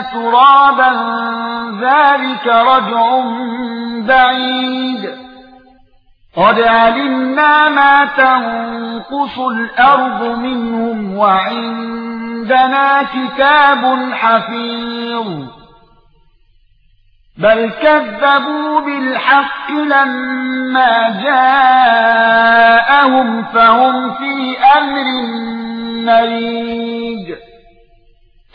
ترابا ذلك رجع بعيد. قد علمنا ما تنقص الأرض منهم وعندنا كتاب حفيظ. بل كذبوا بالحق لما جاءهم فهم في أمر مريج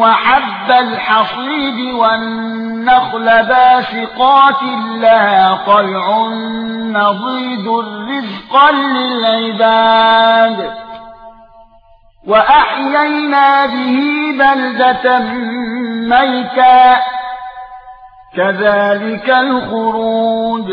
وحب الحصيد والنخل باسقات لها طلع نضيد رزقا للعباد. وأحيينا به بلدة ميتا. كذلك الخروج.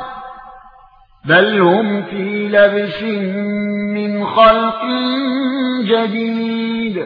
بل هم في لبس من خلق جديد